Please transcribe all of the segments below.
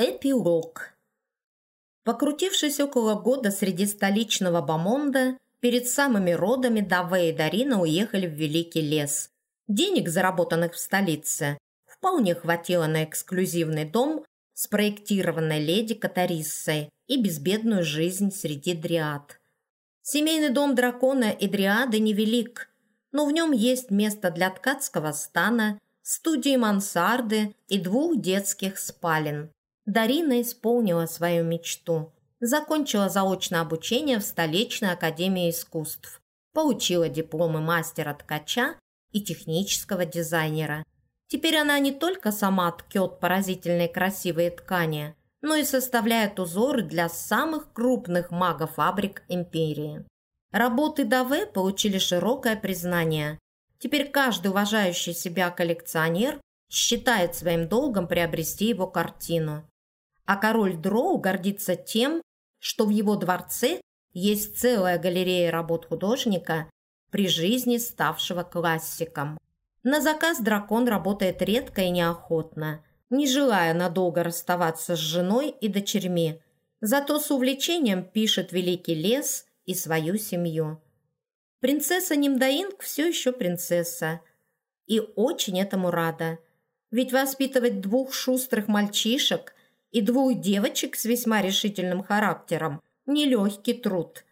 Эпилог. Покрутившись около года среди столичного бомонда, перед самыми родами Даве и Дарина уехали в Великий лес. Денег, заработанных в столице, вполне хватило на эксклюзивный дом, спроектированной леди Катариссой и безбедную жизнь среди дриад. Семейный дом дракона и дриады невелик, но в нем есть место для ткацкого стана, студии мансарды и двух детских спален. Дарина исполнила свою мечту. Закончила заочное обучение в столичной академии искусств. Получила дипломы мастера-ткача и технического дизайнера. Теперь она не только сама ткет поразительные красивые ткани, но и составляет узоры для самых крупных магофабрик империи. Работы Даве получили широкое признание. Теперь каждый уважающий себя коллекционер считает своим долгом приобрести его картину а король Дроу гордится тем, что в его дворце есть целая галерея работ художника, при жизни ставшего классиком. На заказ дракон работает редко и неохотно, не желая надолго расставаться с женой и дочерьми, зато с увлечением пишет «Великий лес» и свою семью. Принцесса Нимдаинг все еще принцесса, и очень этому рада, ведь воспитывать двух шустрых мальчишек и двух девочек с весьма решительным характером – нелегкий труд,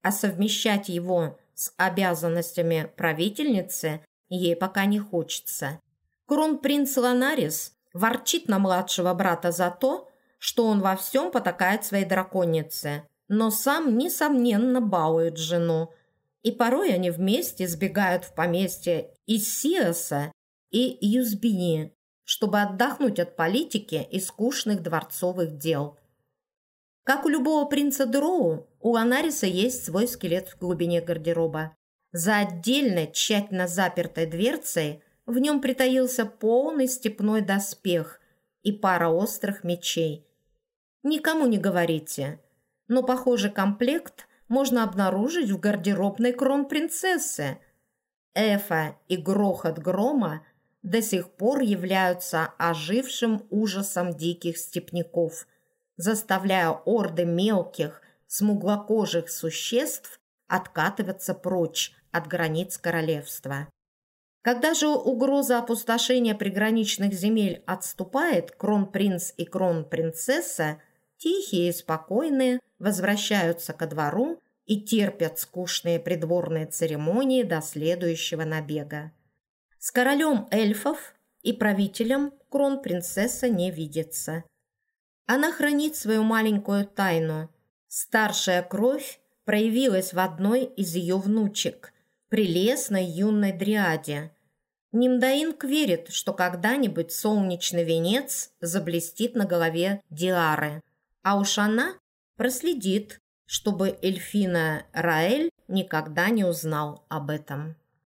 а совмещать его с обязанностями правительницы ей пока не хочется. Кронпринц Ланарис ворчит на младшего брата за то, что он во всем потакает своей драконице, но сам, несомненно, балует жену, и порой они вместе сбегают в поместье из Сиоса и Юзбини, чтобы отдохнуть от политики и скучных дворцовых дел. Как у любого принца Дроу, у Анариса есть свой скелет в глубине гардероба. За отдельной, тщательно запертой дверцей в нем притаился полный степной доспех и пара острых мечей. Никому не говорите, но похожий комплект можно обнаружить в гардеробной кронпринцессы. Эфа и грохот грома – до сих пор являются ожившим ужасом диких степняков, заставляя орды мелких, смуглокожих существ откатываться прочь от границ королевства. Когда же угроза опустошения приграничных земель отступает, кронпринц и кронпринцесса, тихие и спокойные, возвращаются ко двору и терпят скучные придворные церемонии до следующего набега. С королем эльфов и правителем кронпринцесса не видится. Она хранит свою маленькую тайну. Старшая кровь проявилась в одной из ее внучек, прелестной юной дриаде. Нимдаинг верит, что когда-нибудь солнечный венец заблестит на голове Диары, а уж она проследит, чтобы Эльфина Раэль никогда не узнал об этом.